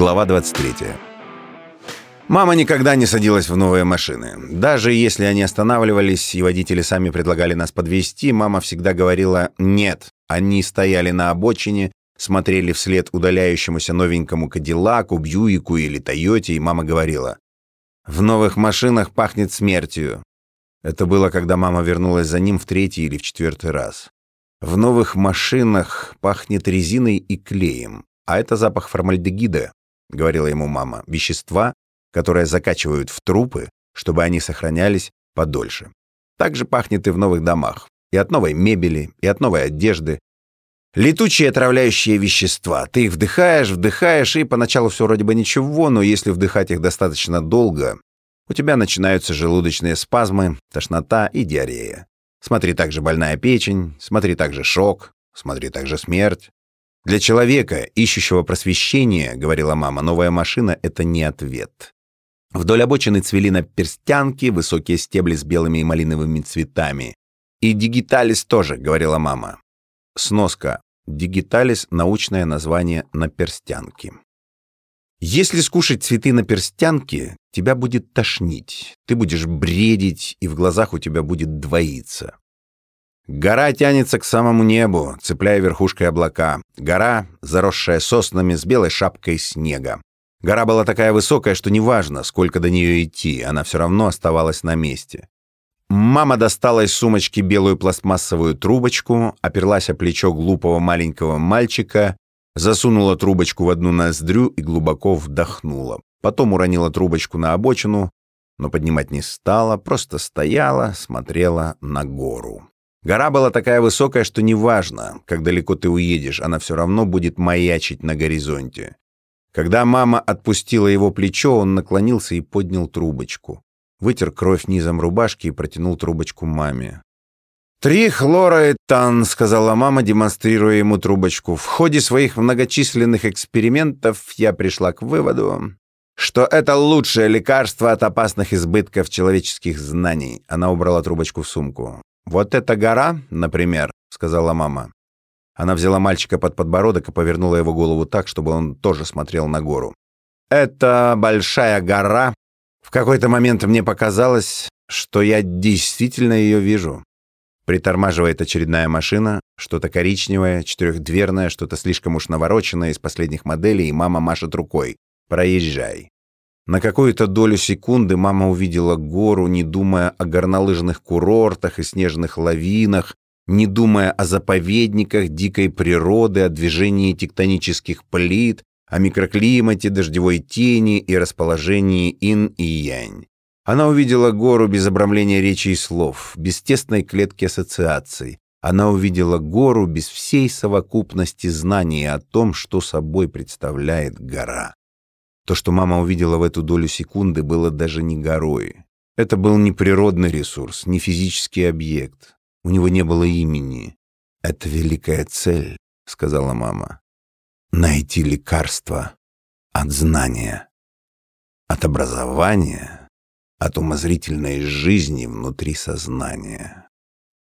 Глава 23. Мама никогда не садилась в новые машины. Даже если они останавливались и водители сами предлагали нас подвезти, мама всегда говорила «нет». Они стояли на обочине, смотрели вслед удаляющемуся новенькому Кадиллаку, Бьюику или Тойоте, и мама говорила «в новых машинах пахнет смертью». Это было, когда мама вернулась за ним в третий или в четвертый раз. В новых машинах пахнет резиной и клеем, а это запах формальдегида, — говорила ему мама, — вещества, которые закачивают в трупы, чтобы они сохранялись подольше. Так же пахнет и в новых домах. И от новой мебели, и от новой одежды. Летучие отравляющие вещества. Ты их вдыхаешь, вдыхаешь, и поначалу все вроде бы ничего, но если вдыхать их достаточно долго, у тебя начинаются желудочные спазмы, тошнота и диарея. Смотри также больная печень, смотри также шок, смотри также смерть. Для человека, ищущего просвещения, говорила мама, новая машина — это не ответ. Вдоль обочины цвели на перстянки, высокие стебли с белыми и малиновыми цветами. И дигиталис тоже, говорила мама. Сноска. Дигиталис — научное название на перстянки. Если скушать цветы на перстянке, тебя будет тошнить, ты будешь бредить, и в глазах у тебя будет двоиться. Гора тянется к самому небу, цепляя верхушкой облака. Гора, заросшая соснами с белой шапкой снега. Гора была такая высокая, что неважно, сколько до нее идти, она все равно оставалась на месте. Мама достала из сумочки белую пластмассовую трубочку, оперлась о плечо глупого маленького мальчика, засунула трубочку в одну ноздрю и глубоко вдохнула. Потом уронила трубочку на обочину, но поднимать не стала, просто стояла, смотрела на гору. Гора была такая высокая, что неважно, как далеко ты уедешь, она все равно будет маячить на горизонте. Когда мама отпустила его плечо, он наклонился и поднял трубочку. Вытер кровь низом рубашки и протянул трубочку маме. «Три хлороэтан», — сказала мама, демонстрируя ему трубочку. «В ходе своих многочисленных экспериментов я пришла к выводу, что это лучшее лекарство от опасных избытков человеческих знаний». Она убрала трубочку в сумку. «Вот эта гора, например», — сказала мама. Она взяла мальчика под подбородок и повернула его голову так, чтобы он тоже смотрел на гору. «Это большая гора. В какой-то момент мне показалось, что я действительно ее вижу». Притормаживает очередная машина, что-то коричневое, четырехдверное, что-то слишком уж навороченное из последних моделей, и мама машет рукой. «Проезжай». На какую-то долю секунды мама увидела гору, не думая о горнолыжных курортах и снежных лавинах, не думая о заповедниках дикой природы, о движении тектонических плит, о микроклимате, дождевой тени и расположении ин и янь. Она увидела гору без обрамления речи и слов, без тесной клетки ассоциаций. Она увидела гору без всей совокупности знаний о том, что собой представляет гора. То, что мама увидела в эту долю секунды, было даже не горой. Это был не природный ресурс, не физический объект. У него не было имени. «Это великая цель», — сказала мама. «Найти лекарство от знания, от образования, от умозрительной жизни внутри сознания».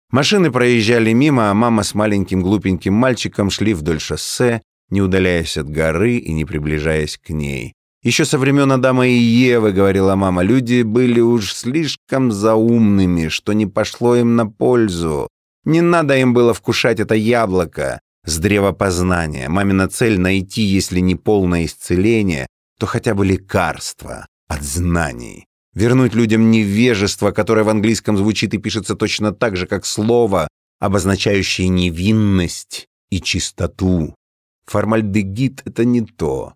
Машины проезжали мимо, а мама с маленьким глупеньким мальчиком шли вдоль шоссе, не удаляясь от горы и не приближаясь к ней. Еще со времен Адама и Евы, говорила мама, люди были уж слишком заумными, что не пошло им на пользу. Не надо им было вкушать это яблоко с древа познания. Мамина цель — найти, если не полное исцеление, то хотя бы лекарство от знаний. Вернуть людям невежество, которое в английском звучит и пишется точно так же, как слово, обозначающее невинность и чистоту. Формальдегид — это не то.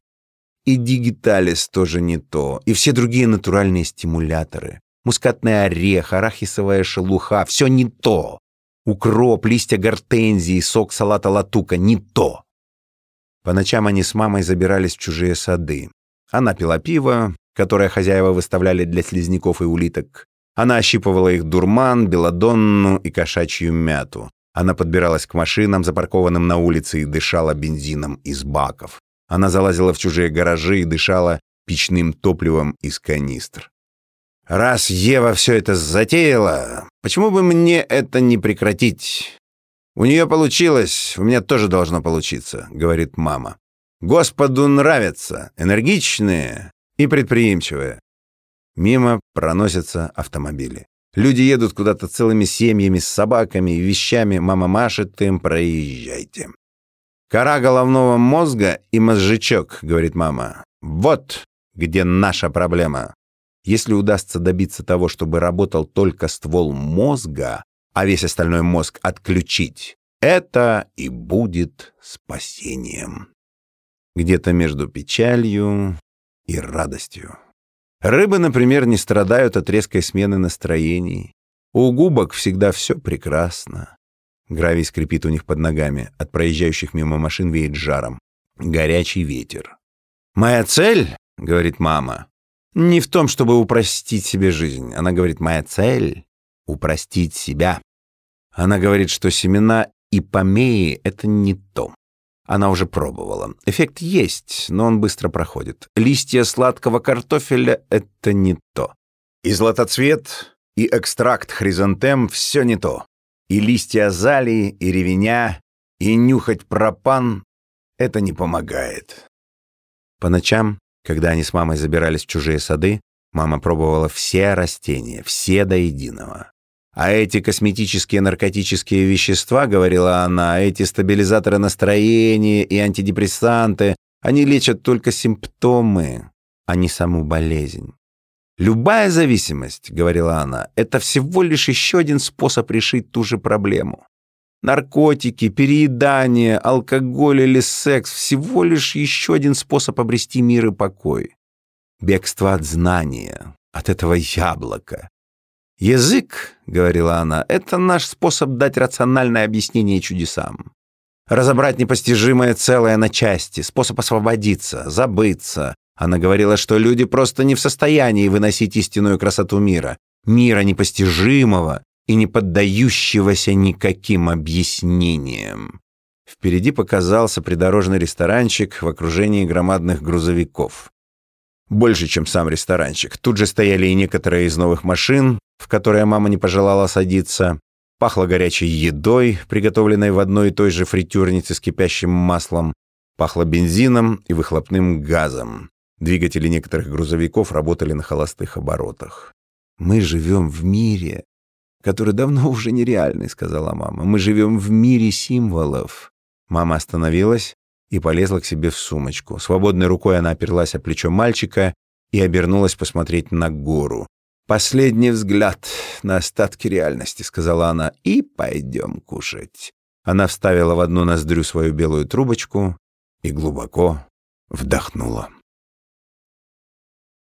И дигиталис тоже не то. И все другие натуральные стимуляторы. Мускатный орех, арахисовая шелуха — все не то. Укроп, листья гортензии, сок салата латука — не то. По ночам они с мамой забирались в чужие сады. Она пила пиво, которое хозяева выставляли для слизняков и улиток. Она ощипывала их дурман, белодонну и кошачью мяту. Она подбиралась к машинам, запаркованным на улице, и дышала бензином из баков. Она залазила в чужие гаражи и дышала печным топливом из канистр. «Раз Ева все это затеяла, почему бы мне это не прекратить? У нее получилось, у меня тоже должно получиться», — говорит мама. Господу нравятся энергичные и предприимчивые. Мимо проносятся автомобили. Люди едут куда-то целыми семьями с собаками и вещами. Мама машет им «проезжайте». «Кора головного мозга и мозжечок», — говорит мама. «Вот где наша проблема. Если удастся добиться того, чтобы работал только ствол мозга, а весь остальной мозг отключить, это и будет спасением. Где-то между печалью и радостью. Рыбы, например, не страдают от резкой смены настроений. У губок всегда все прекрасно. Гравий скрипит у них под ногами. От проезжающих мимо машин веет жаром. Горячий ветер. «Моя цель, — говорит мама, — не в том, чтобы упростить себе жизнь. Она говорит, моя цель — упростить себя. Она говорит, что семена и помеи — это не то. Она уже пробовала. Эффект есть, но он быстро проходит. Листья сладкого картофеля — это не то. И златоцвет, и экстракт хризантем — все не то. И листья азалии, и ревеня, и нюхать пропан — это не помогает. По ночам, когда они с мамой забирались в чужие сады, мама пробовала все растения, все до единого. А эти косметические наркотические вещества, говорила она, эти стабилизаторы настроения и антидепрессанты, они лечат только симптомы, а не саму болезнь. Любая зависимость, говорила она, это всего лишь еще один способ решить ту же проблему. Наркотики, переедание, алкоголь или секс — всего лишь еще один способ обрести мир и покой. Бегство от знания, от этого яблока, «Язык, — говорила она, — это наш способ дать рациональное объяснение чудесам. Разобрать непостижимое целое на части, способ освободиться, забыться. Она говорила, что люди просто не в состоянии выносить истинную красоту мира, мира непостижимого и не поддающегося никаким объяснениям. Впереди показался придорожный ресторанчик в окружении громадных грузовиков. Больше, чем сам ресторанчик. Тут же стояли и некоторые из новых машин, в которые мама не пожелала садиться. Пахло горячей едой, приготовленной в одной и той же фритюрнице с кипящим маслом. Пахло бензином и выхлопным газом. Двигатели некоторых грузовиков работали на холостых оборотах. «Мы живем в мире, который давно уже нереальный», — сказала мама. «Мы живем в мире символов». Мама остановилась и полезла к себе в сумочку. Свободной рукой она оперлась о плечо мальчика и обернулась посмотреть на гору. «Последний взгляд на остатки реальности», — сказала она, — «и пойдем кушать». Она вставила в одну ноздрю свою белую трубочку и глубоко вдохнула.